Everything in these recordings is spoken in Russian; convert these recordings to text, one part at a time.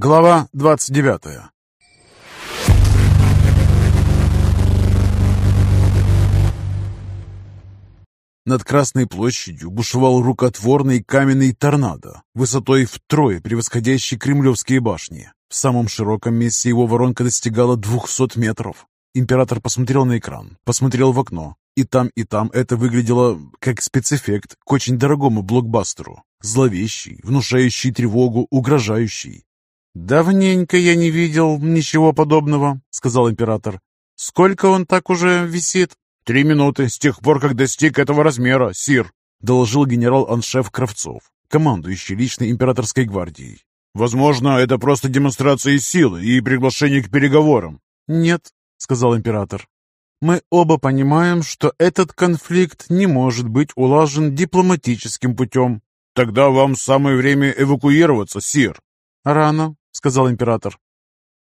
Глава 29 Над Красной площадью бушевал рукотворный каменный торнадо, высотой втрое превосходящий кремлевские башни. В самом широком месте его воронка достигала 200 метров. Император посмотрел на экран, посмотрел в окно, и там, и там это выглядело как спецэффект к очень дорогому блокбастеру. Зловещий, внушающий тревогу, угрожающий. «Давненько я не видел ничего подобного», — сказал император. «Сколько он так уже висит?» «Три минуты с тех пор, как достиг этого размера, сир», — доложил генерал-аншеф Кравцов, командующий личной императорской гвардией. «Возможно, это просто демонстрация силы и приглашение к переговорам». «Нет», — сказал император. «Мы оба понимаем, что этот конфликт не может быть улажен дипломатическим путем». «Тогда вам самое время эвакуироваться, сир». «Рано», — сказал император.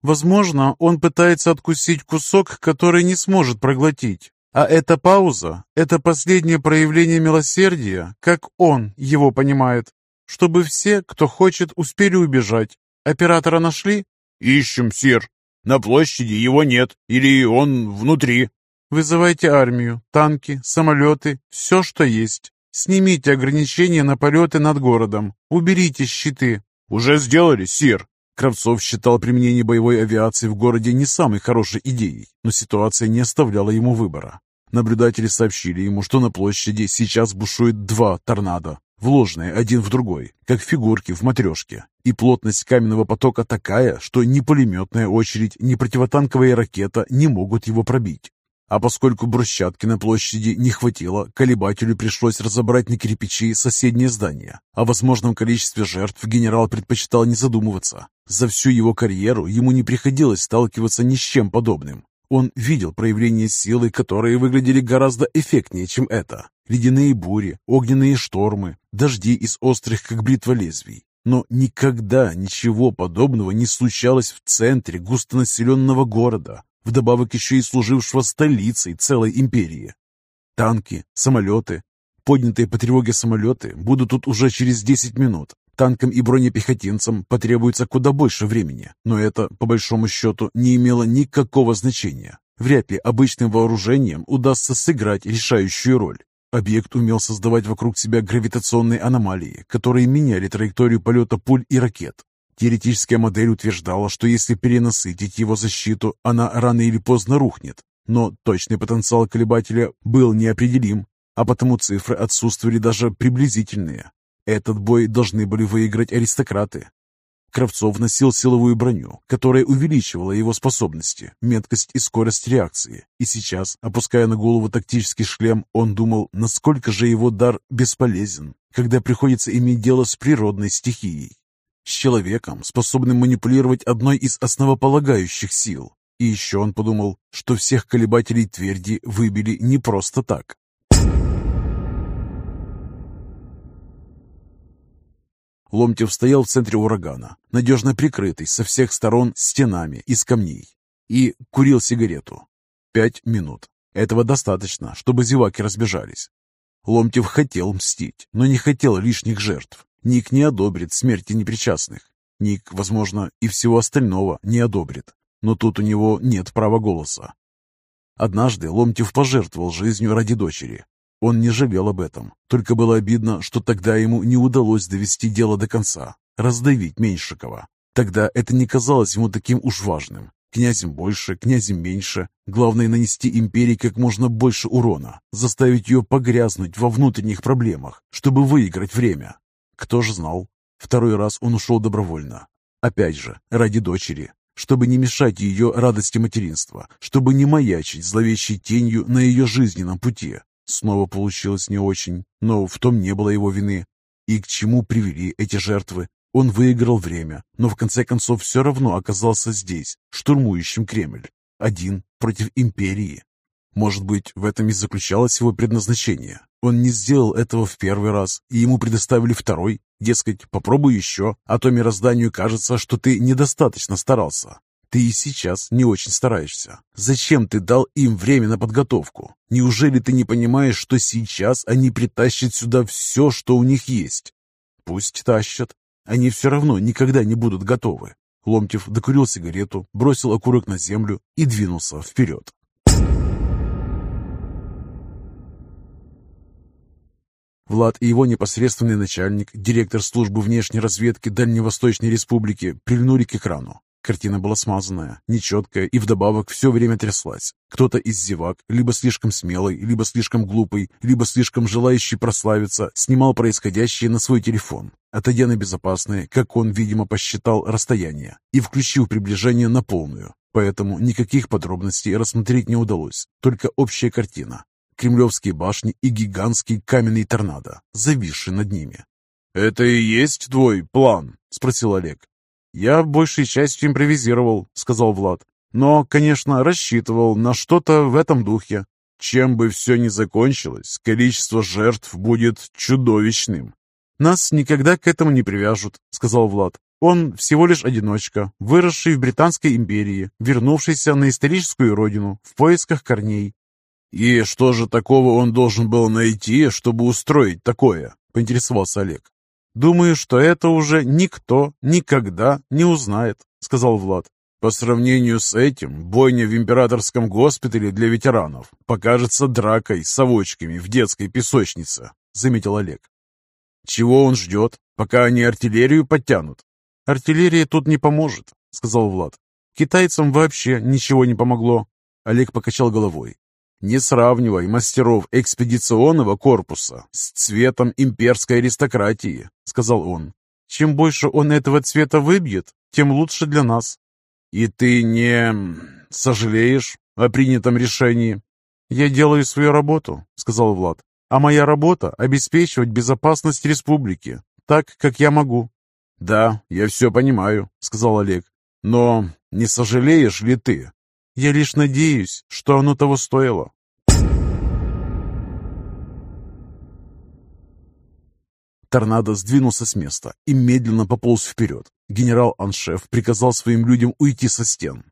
«Возможно, он пытается откусить кусок, который не сможет проглотить. А эта пауза — это последнее проявление милосердия, как он его понимает, чтобы все, кто хочет, успели убежать. Оператора нашли?» «Ищем, сир. На площади его нет, или он внутри». «Вызывайте армию, танки, самолеты, все, что есть. Снимите ограничения на полеты над городом. Уберите щиты». «Уже сделали, сир». Кравцов считал применение боевой авиации в городе не самой хорошей идеей, но ситуация не оставляла ему выбора. Наблюдатели сообщили ему, что на площади сейчас бушует два торнадо, вложенные один в другой, как фигурки в матрешке. И плотность каменного потока такая, что ни пулеметная очередь, ни противотанковая ракета не могут его пробить. А поскольку брусчатки на площади не хватило, колебателю пришлось разобрать на кирпичи соседнее здание. О возможном количестве жертв генерал предпочитал не задумываться. За всю его карьеру ему не приходилось сталкиваться ни с чем подобным. Он видел проявления силы, которые выглядели гораздо эффектнее, чем это. Ледяные бури, огненные штормы, дожди из острых, как бритва лезвий. Но никогда ничего подобного не случалось в центре густонаселенного города, вдобавок еще и служившего столицей целой империи. Танки, самолеты. Поднятые по тревоге самолеты будут тут уже через 10 минут. Танкам и бронепехотинцам потребуется куда больше времени, но это, по большому счету, не имело никакого значения. Вряд ли обычным вооружением удастся сыграть решающую роль. Объект умел создавать вокруг себя гравитационные аномалии, которые меняли траекторию полета пуль и ракет. Теоретическая модель утверждала, что если перенасытить его защиту, она рано или поздно рухнет. Но точный потенциал колебателя был неопределим, а потому цифры отсутствовали даже приблизительные. Этот бой должны были выиграть аристократы. Кравцов носил силовую броню, которая увеличивала его способности, меткость и скорость реакции. И сейчас, опуская на голову тактический шлем, он думал, насколько же его дар бесполезен, когда приходится иметь дело с природной стихией с человеком, способным манипулировать одной из основополагающих сил. И еще он подумал, что всех колебателей тверди выбили не просто так. Ломтев стоял в центре урагана, надежно прикрытый со всех сторон стенами из камней, и курил сигарету. Пять минут. Этого достаточно, чтобы зеваки разбежались. Ломтев хотел мстить, но не хотел лишних жертв. Ник не одобрит смерти непричастных. Ник, возможно, и всего остального не одобрит. Но тут у него нет права голоса. Однажды Ломтев пожертвовал жизнью ради дочери. Он не жалел об этом, только было обидно, что тогда ему не удалось довести дело до конца, раздавить Меньшикова. Тогда это не казалось ему таким уж важным. Князем больше, князем меньше. Главное нанести империи как можно больше урона, заставить ее погрязнуть во внутренних проблемах, чтобы выиграть время. Кто же знал? Второй раз он ушел добровольно. Опять же, ради дочери, чтобы не мешать ее радости материнства, чтобы не маячить зловещей тенью на ее жизненном пути. Снова получилось не очень, но в том не было его вины. И к чему привели эти жертвы? Он выиграл время, но в конце концов все равно оказался здесь, штурмующим Кремль. Один против империи. Может быть, в этом и заключалось его предназначение. Он не сделал этого в первый раз, и ему предоставили второй. Дескать, попробуй еще, а то мирозданию кажется, что ты недостаточно старался. Ты и сейчас не очень стараешься. Зачем ты дал им время на подготовку? Неужели ты не понимаешь, что сейчас они притащат сюда все, что у них есть? Пусть тащат. Они все равно никогда не будут готовы. Ломтев докурил сигарету, бросил окурок на землю и двинулся вперед. Влад и его непосредственный начальник, директор службы внешней разведки Дальневосточной Республики, прильнули к экрану. Картина была смазанная, нечеткая и вдобавок все время тряслась. Кто-то из зевак, либо слишком смелый, либо слишком глупый, либо слишком желающий прославиться, снимал происходящее на свой телефон, отойдя на безопасное, как он, видимо, посчитал, расстояние, и включив приближение на полную. Поэтому никаких подробностей рассмотреть не удалось, только общая картина. Кремлевские башни и гигантский каменный торнадо, зависший над ними. «Это и есть твой план?» – спросил Олег. «Я большей частью импровизировал», — сказал Влад. «Но, конечно, рассчитывал на что-то в этом духе. Чем бы все ни закончилось, количество жертв будет чудовищным». «Нас никогда к этому не привяжут», — сказал Влад. «Он всего лишь одиночка, выросший в Британской империи, вернувшийся на историческую родину в поисках корней». «И что же такого он должен был найти, чтобы устроить такое?» — поинтересовался Олег. «Думаю, что это уже никто никогда не узнает», — сказал Влад. «По сравнению с этим, бойня в императорском госпитале для ветеранов покажется дракой с совочками в детской песочнице», — заметил Олег. «Чего он ждет, пока они артиллерию подтянут?» «Артиллерия тут не поможет», — сказал Влад. «Китайцам вообще ничего не помогло». Олег покачал головой. Не сравнивай мастеров экспедиционного корпуса с цветом имперской аристократии, сказал он. Чем больше он этого цвета выбьет, тем лучше для нас. И ты не сожалеешь о принятом решении? Я делаю свою работу, сказал Влад. А моя работа — обеспечивать безопасность республики, так, как я могу. Да, я все понимаю, сказал Олег. Но не сожалеешь ли ты, я лишь надеюсь, что оно того стоило. Торнадо сдвинулся с места и медленно пополз вперед. Генерал-аншеф приказал своим людям уйти со стен.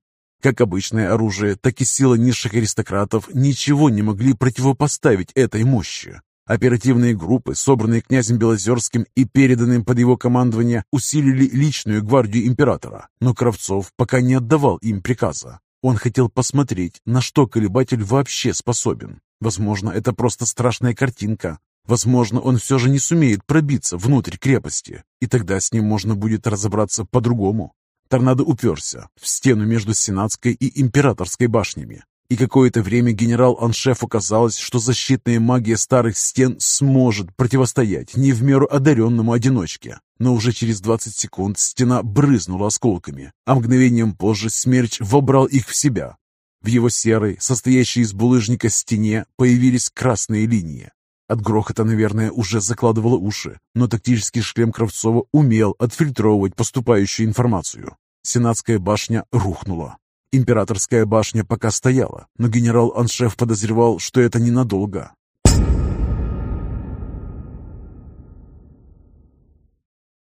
Как обычное оружие, так и сила низших аристократов ничего не могли противопоставить этой мощи. Оперативные группы, собранные князем Белозерским и переданные под его командование, усилили личную гвардию императора, но Кравцов пока не отдавал им приказа. Он хотел посмотреть, на что колебатель вообще способен. Возможно, это просто страшная картинка. Возможно, он все же не сумеет пробиться внутрь крепости, и тогда с ним можно будет разобраться по-другому. Торнадо уперся в стену между Сенатской и Императорской башнями, и какое-то время генерал-аншефу казалось, что защитная магия старых стен сможет противостоять не в меру одаренному одиночке. Но уже через 20 секунд стена брызнула осколками, а мгновением позже смерч вобрал их в себя. В его серой, состоящей из булыжника стене, появились красные линии. От грохота, наверное, уже закладывало уши, но тактический шлем Кравцова умел отфильтровывать поступающую информацию. Сенатская башня рухнула. Императорская башня пока стояла, но генерал-аншеф подозревал, что это ненадолго.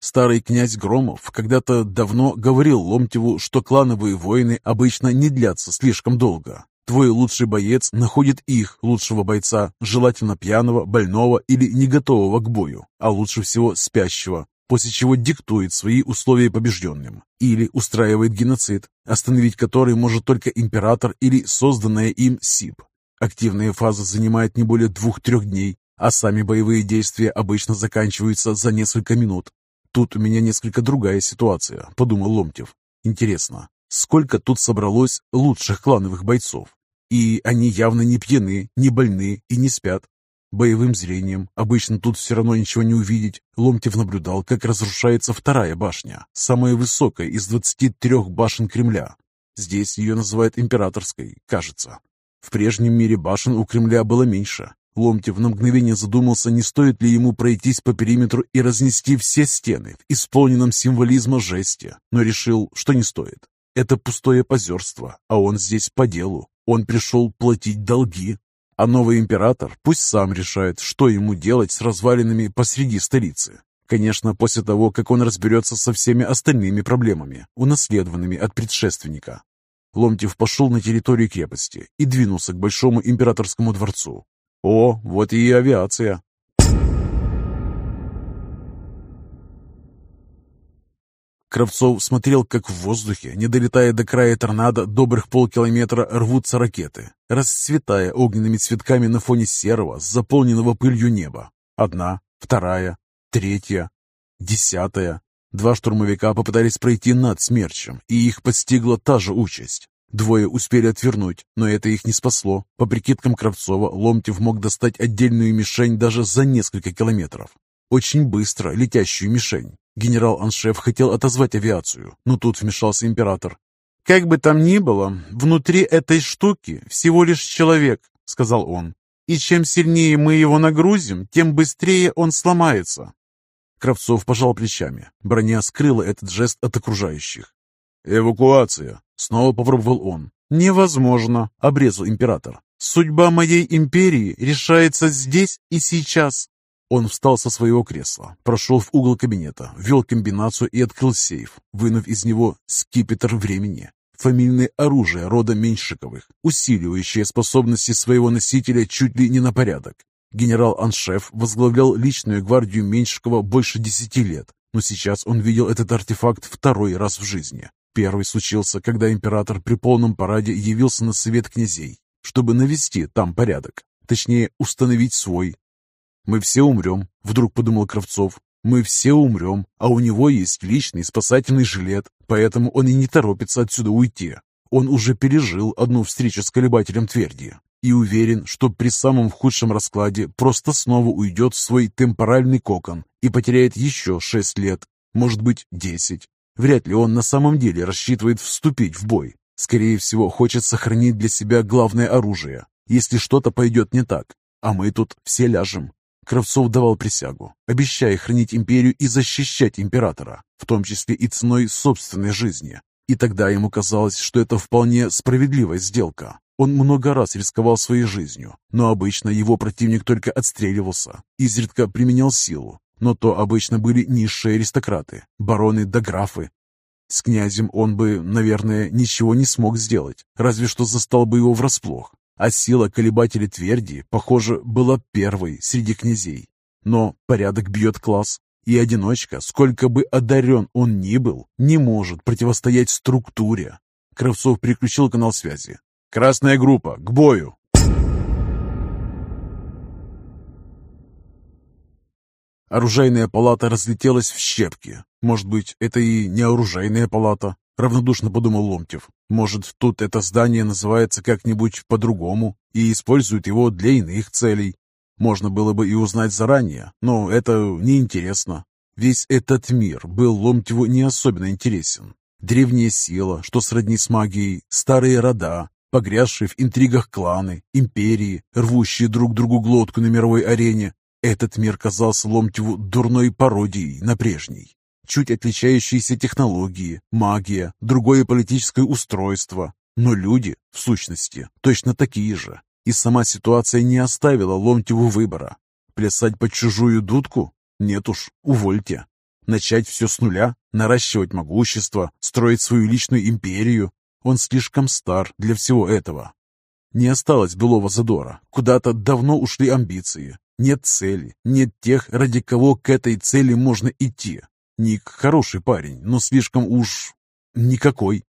Старый князь Громов когда-то давно говорил Ломтеву, что клановые войны обычно не длятся слишком долго. Твой лучший боец находит их лучшего бойца, желательно пьяного, больного или не готового к бою, а лучше всего спящего, после чего диктует свои условия побежденным или устраивает геноцид, остановить который может только император или созданная им СИП. Активная фаза занимает не более двух-трех дней, а сами боевые действия обычно заканчиваются за несколько минут. Тут у меня несколько другая ситуация, подумал Ломтев. Интересно, сколько тут собралось лучших клановых бойцов? И они явно не пьяны, не больны и не спят. Боевым зрением, обычно тут все равно ничего не увидеть, Ломтев наблюдал, как разрушается вторая башня, самая высокая из 23 башен Кремля. Здесь ее называют императорской, кажется. В прежнем мире башен у Кремля было меньше. Ломтев на мгновение задумался, не стоит ли ему пройтись по периметру и разнести все стены в исполненном символизма жесте, но решил, что не стоит. Это пустое позерство, а он здесь по делу. Он пришел платить долги, а новый император пусть сам решает, что ему делать с развалинами посреди столицы. Конечно, после того, как он разберется со всеми остальными проблемами, унаследованными от предшественника. Ломтев пошел на территорию крепости и двинулся к Большому императорскому дворцу. О, вот и авиация. Кравцов смотрел, как в воздухе, не долетая до края торнадо, добрых полкилометра рвутся ракеты, расцветая огненными цветками на фоне серого, заполненного пылью неба. Одна, вторая, третья, десятая. Два штурмовика попытались пройти над смерчем, и их постигла та же участь. Двое успели отвернуть, но это их не спасло. По прикидкам Кравцова, Ломтев мог достать отдельную мишень даже за несколько километров. Очень быстро летящую мишень. Генерал-аншеф хотел отозвать авиацию, но тут вмешался император. «Как бы там ни было, внутри этой штуки всего лишь человек», — сказал он. «И чем сильнее мы его нагрузим, тем быстрее он сломается». Кравцов пожал плечами. Броня скрыла этот жест от окружающих. «Эвакуация!» — снова попробовал он. «Невозможно!» — обрезал император. «Судьба моей империи решается здесь и сейчас. Он встал со своего кресла, прошел в угол кабинета, ввел комбинацию и открыл сейф, вынув из него скипетр времени. Фамильное оружие рода Меньшиковых, усиливающее способности своего носителя чуть ли не на порядок. Генерал-аншеф возглавлял личную гвардию Меньшикова больше десяти лет, но сейчас он видел этот артефакт второй раз в жизни. Первый случился, когда император при полном параде явился на совет князей, чтобы навести там порядок, точнее установить свой, «Мы все умрем», — вдруг подумал Кравцов. «Мы все умрем, а у него есть личный спасательный жилет, поэтому он и не торопится отсюда уйти. Он уже пережил одну встречу с колебателем тверди и уверен, что при самом худшем раскладе просто снова уйдет в свой темпоральный кокон и потеряет еще шесть лет, может быть, десять. Вряд ли он на самом деле рассчитывает вступить в бой. Скорее всего, хочет сохранить для себя главное оружие, если что-то пойдет не так. А мы тут все ляжем. Кравцов давал присягу, обещая хранить империю и защищать императора, в том числе и ценой собственной жизни. И тогда ему казалось, что это вполне справедливая сделка. Он много раз рисковал своей жизнью, но обычно его противник только отстреливался, изредка применял силу. Но то обычно были низшие аристократы, бароны да графы. С князем он бы, наверное, ничего не смог сделать, разве что застал бы его врасплох а сила колебателя тверди, похоже, была первой среди князей. Но порядок бьет класс, и одиночка, сколько бы одарен он ни был, не может противостоять структуре. Кравцов переключил канал связи. «Красная группа, к бою!» Оружейная палата разлетелась в щепки. Может быть, это и не оружейная палата, равнодушно подумал Ломтев. Может, тут это здание называется как-нибудь по-другому и используют его для иных целей. Можно было бы и узнать заранее, но это неинтересно. Весь этот мир был Ломтеву не особенно интересен. Древняя сила, что сродни с магией, старые рода, погрязшие в интригах кланы, империи, рвущие друг другу глотку на мировой арене. Этот мир казался Ломтеву дурной пародией на прежний чуть отличающиеся технологии, магия, другое политическое устройство. Но люди, в сущности, точно такие же. И сама ситуация не оставила Ломтеву выбора. Плясать под чужую дудку? Нет уж, увольте. Начать все с нуля, наращивать могущество, строить свою личную империю. Он слишком стар для всего этого. Не осталось былого задора, куда-то давно ушли амбиции. Нет цели, нет тех, ради кого к этой цели можно идти. Ник хороший парень, но слишком уж... никакой.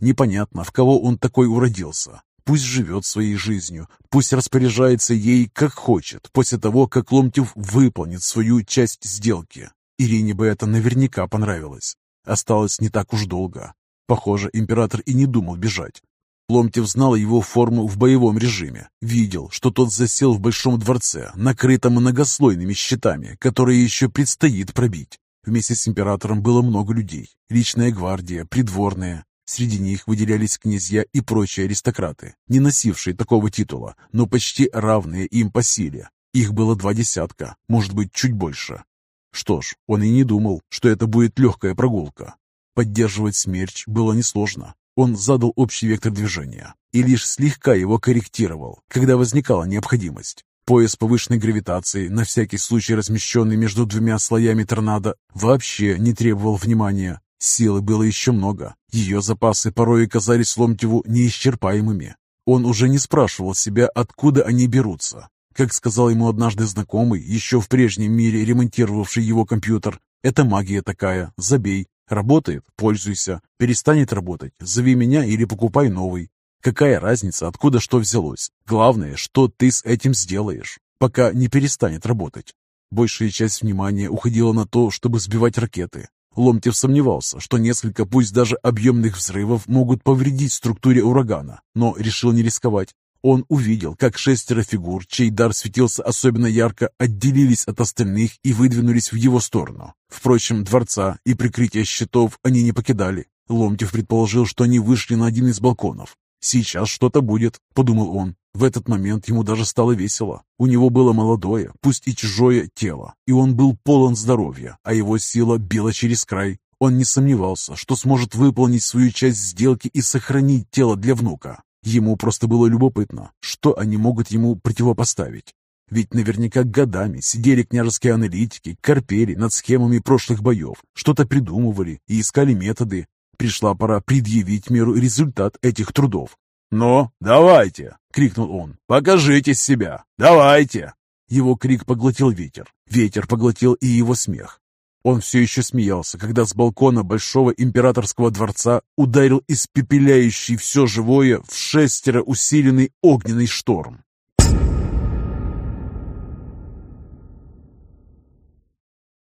Непонятно, в кого он такой уродился. Пусть живет своей жизнью, пусть распоряжается ей как хочет, после того, как Ломтев выполнит свою часть сделки. Ирине бы это наверняка понравилось. Осталось не так уж долго. Похоже, император и не думал бежать. Ломтев знал его форму в боевом режиме. Видел, что тот засел в большом дворце, накрытом многослойными щитами, которые еще предстоит пробить. Вместе с императором было много людей. Личная гвардия, придворные. Среди них выделялись князья и прочие аристократы, не носившие такого титула, но почти равные им по силе. Их было два десятка, может быть, чуть больше. Что ж, он и не думал, что это будет легкая прогулка. Поддерживать смерч было несложно. Он задал общий вектор движения и лишь слегка его корректировал, когда возникала необходимость. Пояс повышенной гравитации, на всякий случай размещенный между двумя слоями торнадо, вообще не требовал внимания. Силы было еще много. Ее запасы порой казались Ломтеву неисчерпаемыми. Он уже не спрашивал себя, откуда они берутся. Как сказал ему однажды знакомый, еще в прежнем мире ремонтировавший его компьютер, «Это магия такая, забей, Работает – пользуйся. Перестанет работать – зови меня или покупай новый. Какая разница, откуда что взялось? Главное, что ты с этим сделаешь, пока не перестанет работать. Большая часть внимания уходила на то, чтобы сбивать ракеты. Ломтев сомневался, что несколько, пусть даже объемных взрывов, могут повредить структуре урагана, но решил не рисковать. Он увидел, как шестеро фигур, чей дар светился особенно ярко, отделились от остальных и выдвинулись в его сторону. Впрочем, дворца и прикрытия щитов они не покидали. Ломтев предположил, что они вышли на один из балконов. «Сейчас что-то будет», — подумал он. В этот момент ему даже стало весело. У него было молодое, пусть и чужое тело, и он был полон здоровья, а его сила била через край. Он не сомневался, что сможет выполнить свою часть сделки и сохранить тело для внука. Ему просто было любопытно, что они могут ему противопоставить. Ведь наверняка годами сидели княжеские аналитики, корпели над схемами прошлых боев, что-то придумывали и искали методы. Пришла пора предъявить миру результат этих трудов. «Ну, давайте!» — крикнул он. «Покажите себя! Давайте!» Его крик поглотил ветер. Ветер поглотил и его смех. Он все еще смеялся, когда с балкона Большого Императорского дворца ударил испепеляющий все живое в шестеро усиленный огненный шторм.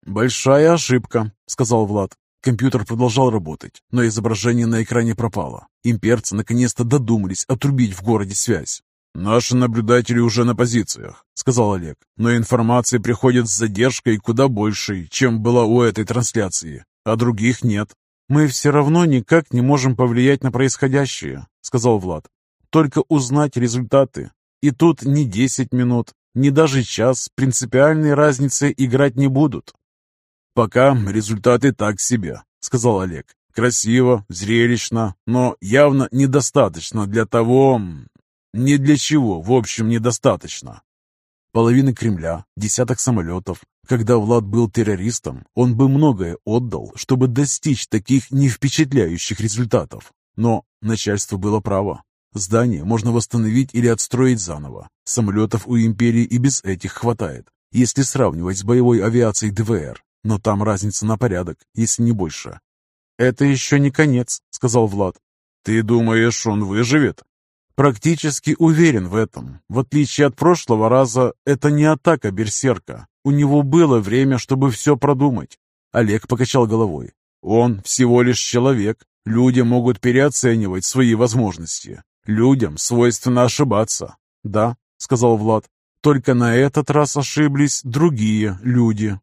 «Большая ошибка», — сказал Влад. Компьютер продолжал работать, но изображение на экране пропало. Имперцы наконец-то додумались отрубить в городе связь. «Наши наблюдатели уже на позициях», — сказал Олег. «Но информация приходит с задержкой куда большей, чем была у этой трансляции, а других нет». «Мы все равно никак не можем повлиять на происходящее», — сказал Влад. «Только узнать результаты. И тут ни десять минут, ни даже час принципиальной разницы играть не будут». «Пока результаты так себе», — сказал Олег. «Красиво, зрелищно, но явно недостаточно для того, ни для чего, в общем, недостаточно. Половина Кремля, десяток самолетов. Когда Влад был террористом, он бы многое отдал, чтобы достичь таких невпечатляющих результатов. Но начальство было право. Здание можно восстановить или отстроить заново. Самолетов у империи и без этих хватает, если сравнивать с боевой авиацией ДВР. Но там разница на порядок, если не больше. «Это еще не конец», — сказал Влад. «Ты думаешь, он выживет?» Практически уверен в этом. В отличие от прошлого раза, это не атака берсерка. У него было время, чтобы все продумать. Олег покачал головой. Он всего лишь человек. Люди могут переоценивать свои возможности. Людям свойственно ошибаться. Да, сказал Влад. Только на этот раз ошиблись другие люди.